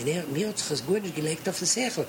Und er, mir hat sich das gut gelegt auf den Sechel.